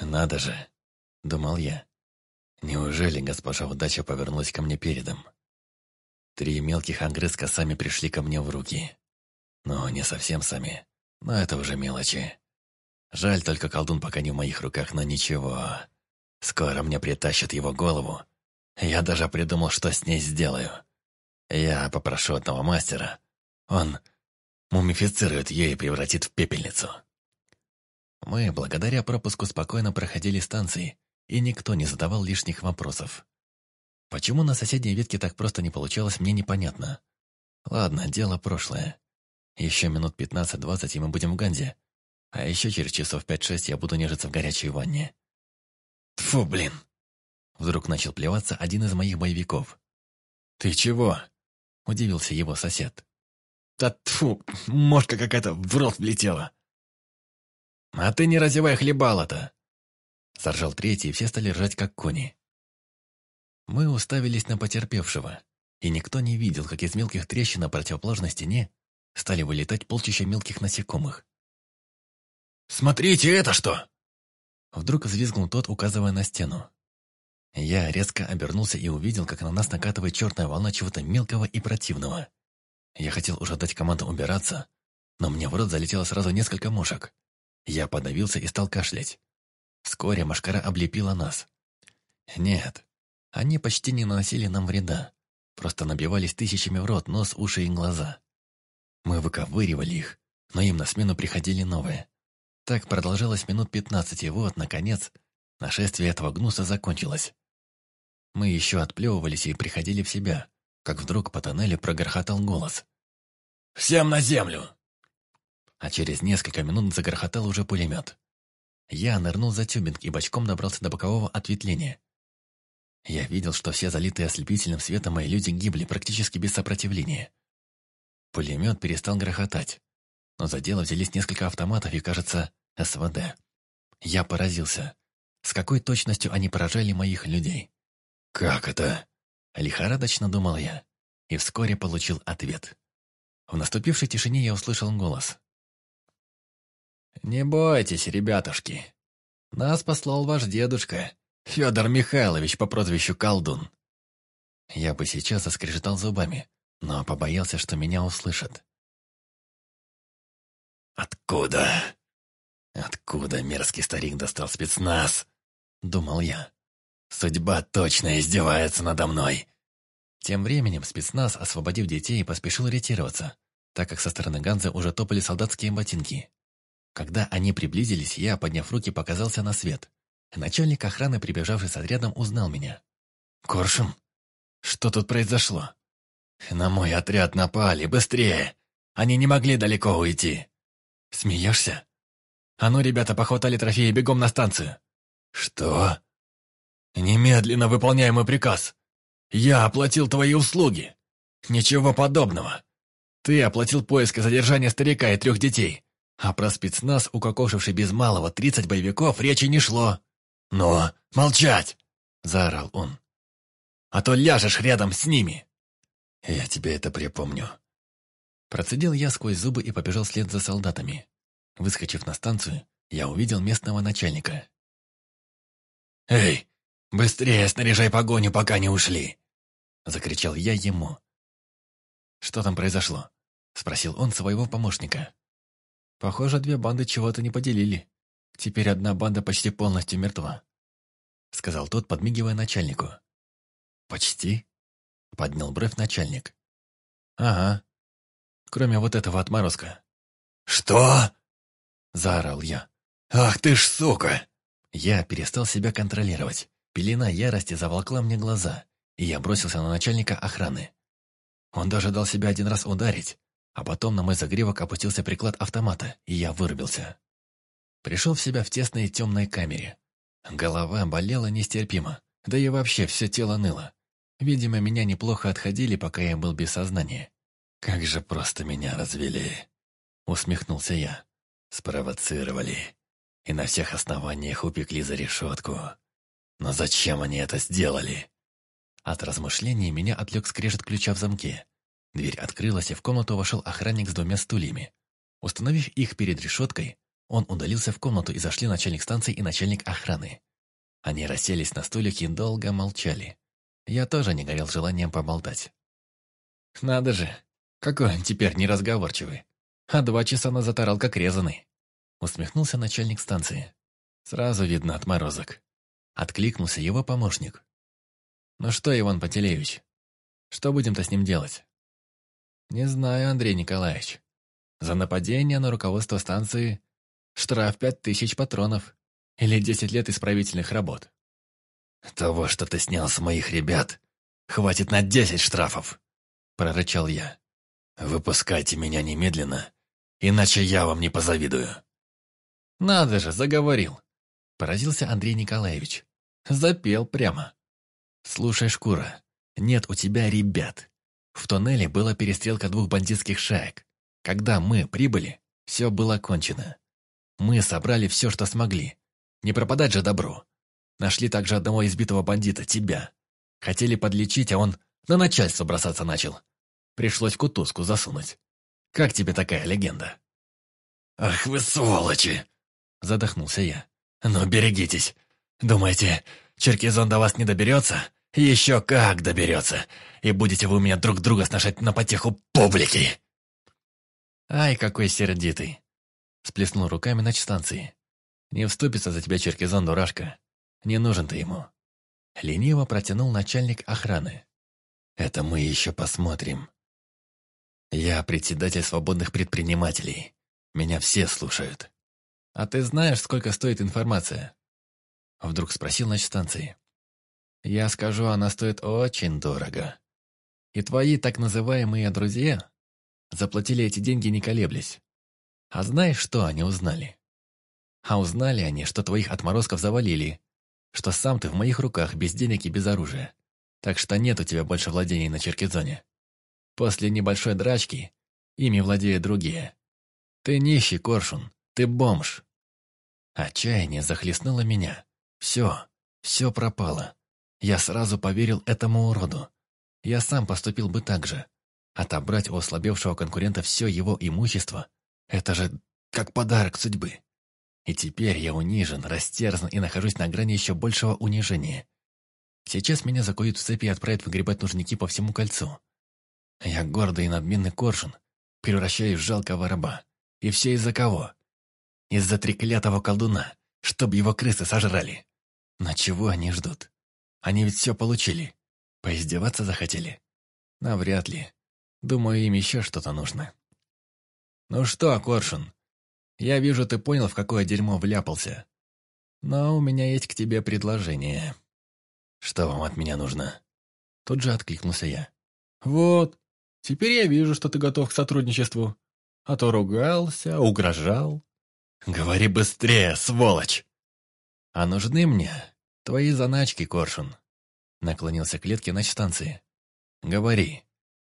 «Надо же!» — думал я. «Неужели госпожа удача повернулась ко мне передом?» Три мелких огрызка сами пришли ко мне в руки. Ну, не совсем сами, но это уже мелочи. Жаль, только колдун пока не в моих руках, но ничего. Скоро мне притащат его голову. Я даже придумал, что с ней сделаю. Я попрошу одного мастера. Он мумифицирует ее и превратит в пепельницу. Мы, благодаря пропуску, спокойно проходили станции, и никто не задавал лишних вопросов. Почему на соседней ветке так просто не получалось, мне непонятно. Ладно, дело прошлое. Еще минут 15-20, и мы будем в Ганзе. А еще через часов 5-6 я буду нежиться в горячей ванне. Тфу, блин! Вдруг начал плеваться один из моих боевиков. «Ты чего?» – удивился его сосед. «Да тфу, мошка какая-то в рот влетела!» «А ты не разевай хлебало-то!» Заржал третий, и все стали ржать, как кони. Мы уставились на потерпевшего, и никто не видел, как из мелких трещин на противоположной стене стали вылетать полчища мелких насекомых. «Смотрите, это что?» Вдруг взвизгнул тот, указывая на стену. Я резко обернулся и увидел, как на нас накатывает черная волна чего-то мелкого и противного. Я хотел уже дать команду убираться, но мне в рот залетело сразу несколько мушек. Я подавился и стал кашлять. Вскоре машкара облепила нас. Нет, они почти не наносили нам вреда, просто набивались тысячами в рот, нос, уши и глаза. Мы выковыривали их, но им на смену приходили новые. Так продолжалось минут пятнадцать, и вот, наконец, нашествие этого гнуса закончилось. Мы еще отплевывались и приходили в себя, как вдруг по тоннелю прогорхотал голос. «Всем на землю!» А через несколько минут загорхотал уже пулемет. Я нырнул за тюбинг и бочком добрался до бокового ответвления. Я видел, что все залитые ослепительным светом мои люди гибли практически без сопротивления. Пулемет перестал грохотать, но за дело взялись несколько автоматов и, кажется, СВД. Я поразился, с какой точностью они поражали моих людей. «Как это?» – лихорадочно думал я, и вскоре получил ответ. В наступившей тишине я услышал голос. «Не бойтесь, ребятушки. Нас послал ваш дедушка, Федор Михайлович по прозвищу Колдун». Я бы сейчас заскрежетал зубами, но побоялся, что меня услышат. «Откуда? Откуда мерзкий старик достал спецназ?» — думал я. «Судьба точно издевается надо мной!» Тем временем спецназ, освободив детей, поспешил ретироваться, так как со стороны Ганзы уже топали солдатские ботинки. Когда они приблизились, я, подняв руки, показался на свет. Начальник охраны, прибежавший с отрядом, узнал меня. «Коршун, что тут произошло?» «На мой отряд напали, быстрее! Они не могли далеко уйти!» «Смеешься?» «А ну, ребята, похватали трофеи, бегом на станцию!» «Что?» «Немедленно выполняй мой приказ! Я оплатил твои услуги!» «Ничего подобного! Ты оплатил поиск и задержание старика и трех детей, а про спецназ, укокошивший без малого тридцать боевиков, речи не шло!» «Но молчать!» — заорал он. «А то ляжешь рядом с ними!» «Я тебе это припомню». Процедил я сквозь зубы и побежал вслед за солдатами. Выскочив на станцию, я увидел местного начальника. «Эй, быстрее снаряжай погоню, пока не ушли!» Закричал я ему. «Что там произошло?» Спросил он своего помощника. «Похоже, две банды чего-то не поделили. Теперь одна банда почти полностью мертва», сказал тот, подмигивая начальнику. «Почти?» Поднял бровь начальник. «Ага. Кроме вот этого отморозка». «Что?» Заорал я. «Ах ты ж сука!» Я перестал себя контролировать. Пелена ярости заволкла мне глаза, и я бросился на начальника охраны. Он даже дал себя один раз ударить, а потом на мой загривок опустился приклад автомата, и я вырубился. Пришел в себя в тесной темной камере. Голова болела нестерпимо, да и вообще все тело ныло. Видимо, меня неплохо отходили, пока я был без сознания. «Как же просто меня развели!» Усмехнулся я. «Спровоцировали. И на всех основаниях упекли за решетку. Но зачем они это сделали?» От размышлений меня отвлек скрежет ключа в замке. Дверь открылась, и в комнату вошел охранник с двумя стульями. Установив их перед решеткой, Он удалился в комнату и зашли начальник станции и начальник охраны. Они расселись на стульях и долго молчали. Я тоже не горел желанием поболтать. «Надо же, какой он теперь неразговорчивый. А два часа назад орал как резанный». Усмехнулся начальник станции. Сразу видно отморозок. Откликнулся его помощник. «Ну что, Иван Пателеевич, что будем-то с ним делать?» «Не знаю, Андрей Николаевич. За нападение на руководство станции штраф пять тысяч патронов или десять лет исправительных работ». «Того, что ты снял с моих ребят, хватит на десять штрафов!» – прорычал я. «Выпускайте меня немедленно, иначе я вам не позавидую». «Надо же, заговорил!» – поразился Андрей Николаевич. Запел прямо. «Слушай, Шкура, нет у тебя ребят. В тоннеле была перестрелка двух бандитских шаек. Когда мы прибыли, все было кончено. Мы собрали все, что смогли. Не пропадать же добро. Нашли также одного избитого бандита, тебя. Хотели подлечить, а он на начальство бросаться начал. Пришлось кутузку засунуть. Как тебе такая легенда?» «Ах вы сволочи!» Задохнулся я. «Ну, берегитесь. Думаете, Черкизон до вас не доберется? Еще как доберется. И будете вы у меня друг друга сношать на потеху публики!» «Ай, какой сердитый!» Сплеснул руками на станции. «Не вступится за тебя Черкизон, дурашка. Не нужен ты ему». Лениво протянул начальник охраны. «Это мы еще посмотрим. Я председатель свободных предпринимателей. Меня все слушают. «А ты знаешь, сколько стоит информация?» Вдруг спросил на станции. «Я скажу, она стоит очень дорого. И твои так называемые друзья заплатили эти деньги не колеблясь. А знаешь, что они узнали? А узнали они, что твоих отморозков завалили, что сам ты в моих руках без денег и без оружия. Так что нет у тебя больше владений на Черкизоне. После небольшой драчки ими владеют другие. Ты нищий, Коршун, ты бомж. Отчаяние захлестнуло меня. Все, все пропало. Я сразу поверил этому уроду. Я сам поступил бы так же. Отобрать у ослабевшего конкурента все его имущество – это же как подарок судьбы. И теперь я унижен, растерзан и нахожусь на грани еще большего унижения. Сейчас меня закуют в цепи и отправят выгребать нужники по всему кольцу. Я гордый и надменный коршун, превращаюсь в жалкого раба. И все из-за кого? Из-за треклятого колдуна, чтоб его крысы сожрали. Но чего они ждут? Они ведь все получили. Поиздеваться захотели? Навряд ли. Думаю, им еще что-то нужно. Ну что, Коршун, я вижу, ты понял, в какое дерьмо вляпался. Но у меня есть к тебе предложение. Что вам от меня нужно? Тут же откликнулся я. Вот, теперь я вижу, что ты готов к сотрудничеству. А то ругался, угрожал. Говори быстрее, сволочь! А нужны мне твои заначки, Коршун. Наклонился к клетке на станции. Говори,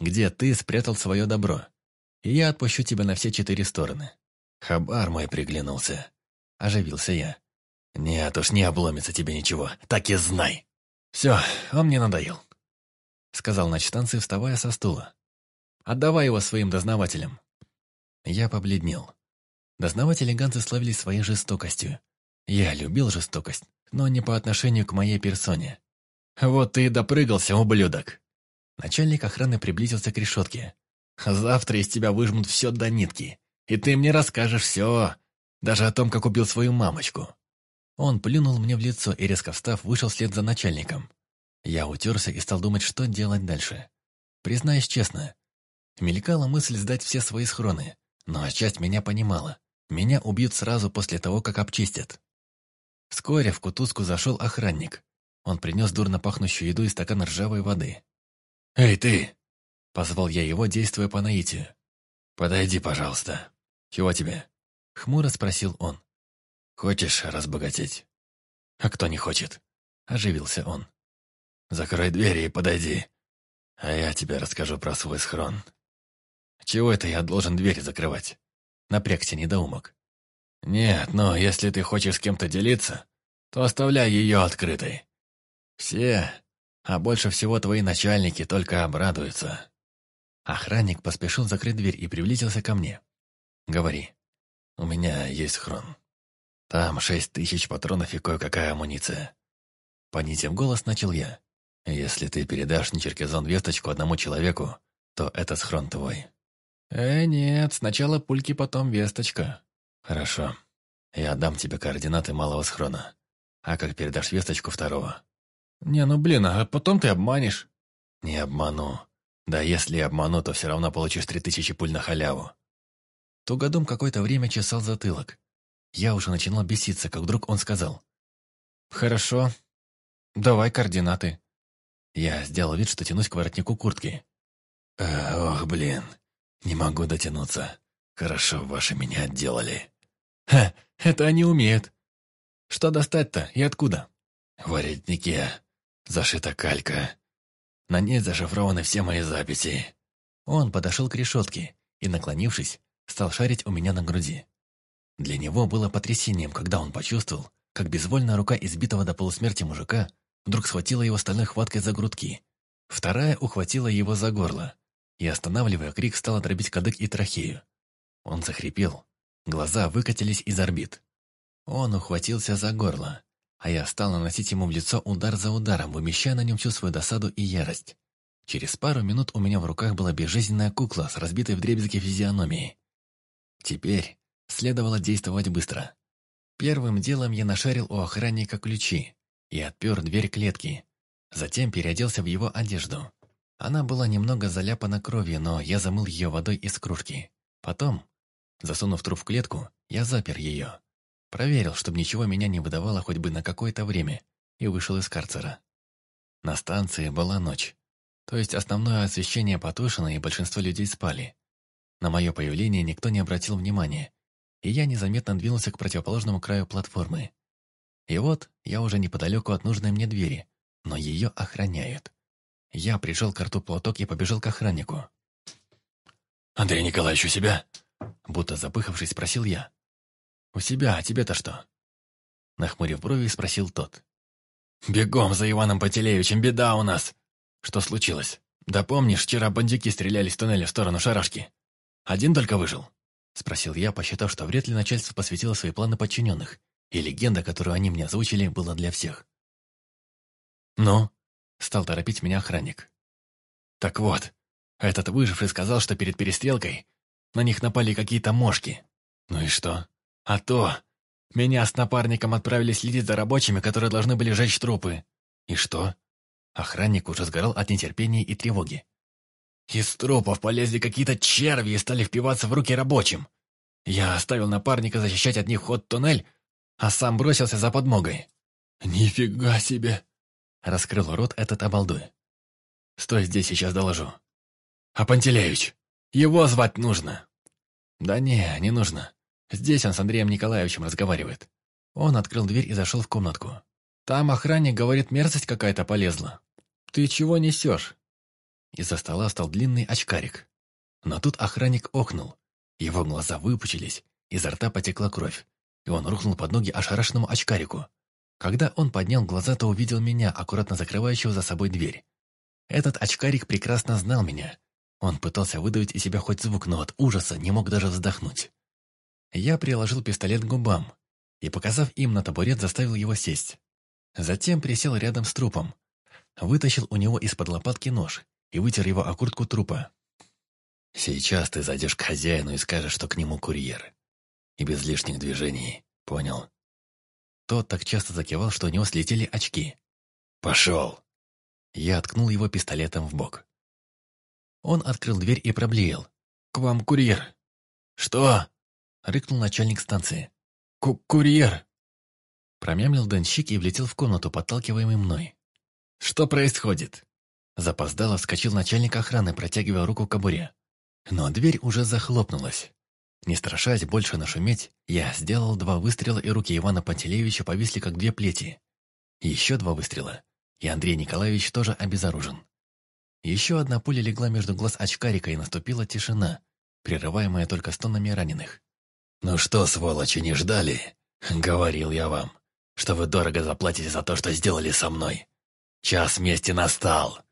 где ты спрятал свое добро, и я отпущу тебя на все четыре стороны. Хабар мой приглянулся. Оживился я. Нет уж, не обломится тебе ничего, так и знай. Все, он мне надоел. Сказал на станции, вставая со стула. Отдавай его своим дознавателям. Я побледнел. Дознаватели Ганцы славились своей жестокостью. Я любил жестокость, но не по отношению к моей персоне. «Вот ты и допрыгался, ублюдок!» Начальник охраны приблизился к решетке. «Завтра из тебя выжмут все до нитки, и ты мне расскажешь все, даже о том, как убил свою мамочку». Он плюнул мне в лицо и, резко встав, вышел вслед за начальником. Я утерся и стал думать, что делать дальше. Признаюсь честно, мелькала мысль сдать все свои схроны, но часть меня понимала. Меня убьют сразу после того, как обчистят. Вскоре в кутузку зашел охранник. Он принес дурно пахнущую еду и стакан ржавой воды. «Эй, ты!» — позвал я его, действуя по наитию. «Подойди, пожалуйста. Чего тебе?» — хмуро спросил он. «Хочешь разбогатеть?» «А кто не хочет?» — оживился он. «Закрой двери и подойди, а я тебе расскажу про свой схрон». «Чего это я должен дверь закрывать?» Напрягся недоумок. «Нет, но если ты хочешь с кем-то делиться, то оставляй ее открытой. Все, а больше всего твои начальники только обрадуются». Охранник поспешил закрыть дверь и приблизился ко мне. «Говори». У меня есть хрон. Там шесть тысяч патронов и кое-какая амуниция. Понизив голос, начал я. Если ты передашь Нечеркизон весточку одному человеку, то это схрон твой. Э, нет, сначала пульки, потом весточка. Хорошо. Я отдам тебе координаты малого схрона. А как передашь весточку второго? Не, ну блин, а потом ты обманешь. Не обману. Да если обману, то все равно получишь три тысячи пуль на халяву. Тугодум какое-то время чесал затылок. Я уже начинал беситься, как вдруг он сказал. «Хорошо. Давай координаты». Я сделал вид, что тянусь к воротнику куртки. «Ох, блин, не могу дотянуться. Хорошо, ваши меня отделали». «Ха, это они умеют. Что достать-то и откуда?» «В воротнике. Зашита калька. На ней зашифрованы все мои записи». Он подошел к решетке и, наклонившись, стал шарить у меня на груди. Для него было потрясением, когда он почувствовал, как безвольная рука избитого до полусмерти мужика вдруг схватила его стальной хваткой за грудки. Вторая ухватила его за горло, и, останавливая крик, стала дробить кадык и трахею. Он захрипел, глаза выкатились из орбит. Он ухватился за горло, а я стал наносить ему в лицо удар за ударом, вымещая на нем всю свою досаду и ярость. Через пару минут у меня в руках была безжизненная кукла с разбитой вдребезги физиономией. Теперь следовало действовать быстро. Первым делом я нашарил у охранника ключи и отпер дверь клетки. Затем переоделся в его одежду. Она была немного заляпана кровью, но я замыл ее водой из кружки. Потом, засунув труп в клетку, я запер ее. Проверил, чтобы ничего меня не выдавало хоть бы на какое-то время, и вышел из карцера. На станции была ночь. То есть основное освещение потушено, и большинство людей спали. На мое появление никто не обратил внимания, и я незаметно двинулся к противоположному краю платформы. И вот я уже неподалеку от нужной мне двери, но ее охраняют. Я прижал к рту платок и побежал к охраннику. «Андрей Николаевич у себя?» Будто запыхавшись, спросил я. «У себя, а тебе-то что?» Нахмурив брови, спросил тот. «Бегом за Иваном Пателеевичем, беда у нас!» «Что случилось? Да помнишь, вчера бандюки стреляли с туннеля в сторону шарашки?» «Один только выжил?» — спросил я, посчитав, что вряд ли начальство посвятило свои планы подчиненных, и легенда, которую они мне озвучили, была для всех. «Ну?» — стал торопить меня охранник. «Так вот, этот выживший сказал, что перед перестрелкой на них напали какие-то мошки. Ну и что? А то! Меня с напарником отправили следить за рабочими, которые должны были жечь трупы. И что?» Охранник уже сгорал от нетерпения и тревоги. Из трупов полезли какие-то черви и стали впиваться в руки рабочим. Я оставил напарника защищать от них ход туннель, а сам бросился за подмогой. «Нифига себе!» — раскрыл рот этот обалдуй. «Стой здесь, сейчас доложу». «А Пантелеевич? Его звать нужно». «Да не, не нужно. Здесь он с Андреем Николаевичем разговаривает». Он открыл дверь и зашел в комнатку. «Там охранник говорит, мерзость какая-то полезла. Ты чего несешь?» Из-за стола стал длинный очкарик. Но тут охранник охнул. Его глаза выпучились, изо рта потекла кровь, и он рухнул под ноги ошарашенному очкарику. Когда он поднял глаза, то увидел меня, аккуратно закрывающего за собой дверь. Этот очкарик прекрасно знал меня. Он пытался выдавить из себя хоть звук, но от ужаса не мог даже вздохнуть. Я приложил пистолет к губам и, показав им на табурет, заставил его сесть. Затем присел рядом с трупом, вытащил у него из-под лопатки нож и вытер его о куртку трупа. «Сейчас ты зайдешь к хозяину и скажешь, что к нему курьер. И без лишних движений, понял?» Тот так часто закивал, что у него слетели очки. «Пошел!» Я откнул его пистолетом в бок. Он открыл дверь и проблеял. «К вам курьер!» «Что?» — рыкнул начальник станции. Ку «Курьер!» Промямлил денщик и влетел в комнату, подталкиваемый мной. «Что происходит?» Запоздало вскочил начальник охраны, протягивая руку к кобуре. Но дверь уже захлопнулась. Не страшась больше нашуметь, я сделал два выстрела, и руки Ивана Пантелеевича повисли, как две плети. Еще два выстрела, и Андрей Николаевич тоже обезоружен. Еще одна пуля легла между глаз очкарика, и наступила тишина, прерываемая только стонами раненых. «Ну что, сволочи, не ждали? Говорил я вам, что вы дорого заплатите за то, что сделали со мной. Час мести настал!»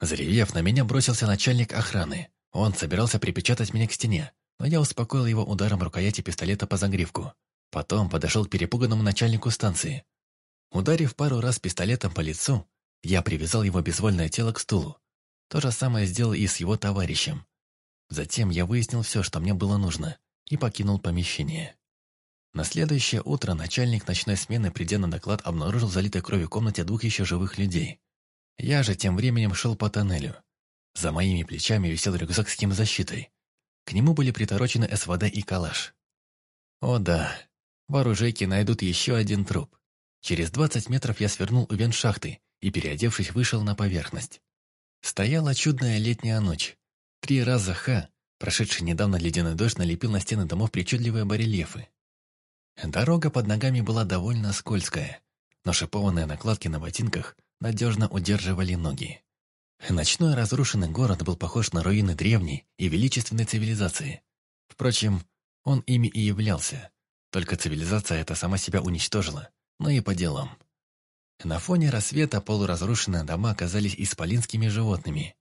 Заревев, на меня бросился начальник охраны. Он собирался припечатать меня к стене. но я успокоил его ударом рукояти пистолета по загривку. Потом подошел к перепуганному начальнику станции. Ударив пару раз пистолетом по лицу, я привязал его безвольное тело к стулу. То же самое сделал и с его товарищем. Затем я выяснил все, что мне было нужно, и покинул помещение. На следующее утро начальник ночной смены, придя на доклад, обнаружил в залитой кровью комнате двух еще живых людей. Я же тем временем шел по тоннелю. За моими плечами висел рюкзак с химзащитой. К нему были приторочены СВД и калаш. О да, в оружейке найдут еще один труп. Через 20 метров я свернул у вен шахты и, переодевшись, вышел на поверхность. Стояла чудная летняя ночь. Три раза ха, прошедший недавно ледяной дождь, налепил на стены домов причудливые барельефы. Дорога под ногами была довольно скользкая, но шипованные накладки на ботинках надежно удерживали ноги. Ночной разрушенный город был похож на руины древней и величественной цивилизации. Впрочем, он ими и являлся. Только цивилизация эта сама себя уничтожила, но и по делам. На фоне рассвета полуразрушенные дома оказались исполинскими животными.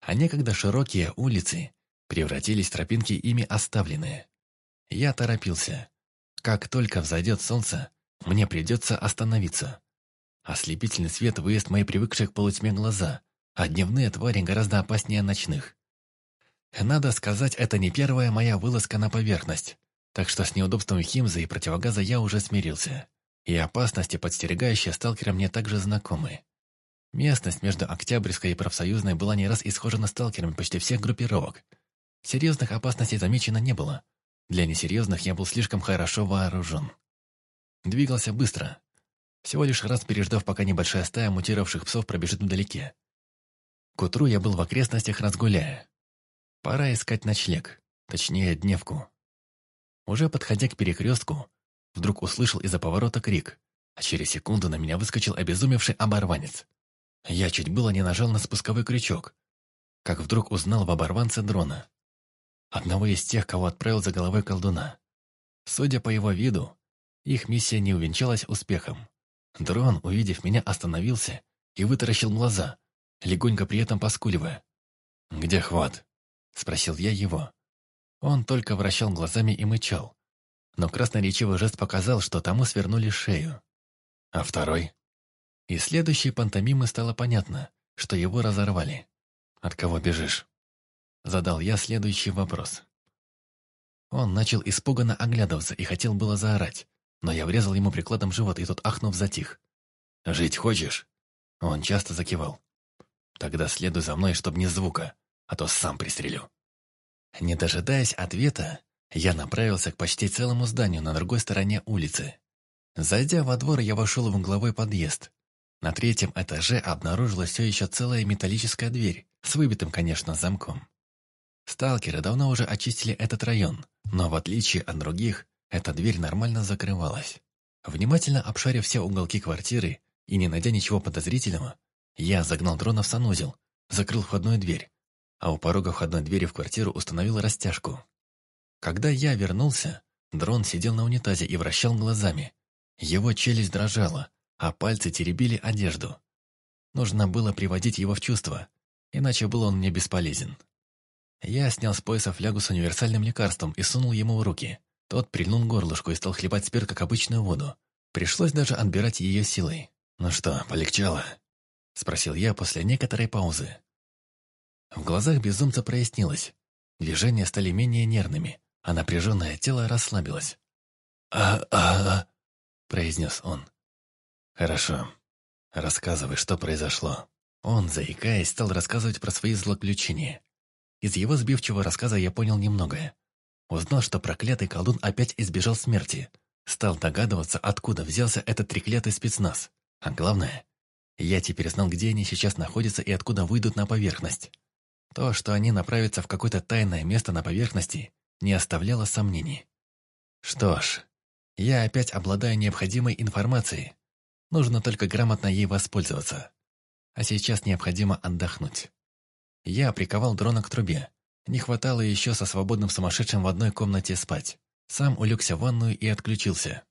А некогда широкие улицы превратились в тропинки ими оставленные. Я торопился. Как только взойдет солнце, мне придется остановиться. Ослепительный свет выезд мои привыкшие к полутьме глаза, а дневные твари гораздо опаснее ночных. Надо сказать, это не первая моя вылазка на поверхность, так что с неудобством химза и противогаза я уже смирился и опасности, подстерегающие сталкера, мне также знакомы. Местность между Октябрьской и Профсоюзной была не раз исхожена сталкерами почти всех группировок. Серьезных опасностей замечено не было. Для несерьезных я был слишком хорошо вооружен. Двигался быстро. Всего лишь раз переждав, пока небольшая стая мутировавших псов пробежит вдалеке. К утру я был в окрестностях разгуляя. Пора искать ночлег, точнее дневку. Уже подходя к перекрестку, Вдруг услышал из-за поворота крик, а через секунду на меня выскочил обезумевший оборванец. Я чуть было не нажал на спусковой крючок, как вдруг узнал в оборванце дрона. Одного из тех, кого отправил за головой колдуна. Судя по его виду, их миссия не увенчалась успехом. Дрон, увидев меня, остановился и вытаращил глаза, легонько при этом поскуливая. «Где хват?» — спросил я его. Он только вращал глазами и мычал, но красноречивый жест показал, что тому свернули шею. А второй? И следующей пантомимы стало понятно, что его разорвали. «От кого бежишь?» Задал я следующий вопрос. Он начал испуганно оглядываться и хотел было заорать, но я врезал ему прикладом живот, и тот, ахнув, затих. «Жить хочешь?» Он часто закивал. «Тогда следуй за мной, чтоб ни звука, а то сам пристрелю». Не дожидаясь ответа, я направился к почти целому зданию на другой стороне улицы. Зайдя во двор, я вошел в угловой подъезд. На третьем этаже обнаружилась все еще целая металлическая дверь, с выбитым, конечно, замком. Сталкеры давно уже очистили этот район, но в отличие от других, эта дверь нормально закрывалась. Внимательно обшарив все уголки квартиры и не найдя ничего подозрительного, я загнал дрона в санузел, закрыл входную дверь, а у порога входной двери в квартиру установил растяжку. Когда я вернулся, дрон сидел на унитазе и вращал глазами. Его челюсть дрожала, а пальцы теребили одежду. Нужно было приводить его в чувство, иначе был он мне бесполезен. Я снял с пояса флягу с универсальным лекарством и сунул ему в руки. Тот прильнул горлышку и стал хлебать спирт, как обычную воду. Пришлось даже отбирать ее силой. «Ну что, полегчало?» — спросил я после некоторой паузы. В глазах безумца прояснилось. Движения стали менее нервными, а напряженное тело расслабилось. «А-а-а», — произнес он. «Хорошо. Рассказывай, что произошло». Он, заикаясь, стал рассказывать про свои злоключения. Из его сбивчивого рассказа я понял немногое. Узнал, что проклятый колдун опять избежал смерти. Стал догадываться, откуда взялся этот треклятый спецназ. А главное, я теперь знал, где они сейчас находятся и откуда выйдут на поверхность. То, что они направятся в какое-то тайное место на поверхности, не оставляло сомнений. Что ж, я опять обладаю необходимой информацией. Нужно только грамотно ей воспользоваться. А сейчас необходимо отдохнуть. Я приковал дрона к трубе. Не хватало еще со свободным сумасшедшим в одной комнате спать. Сам улегся в ванную и отключился.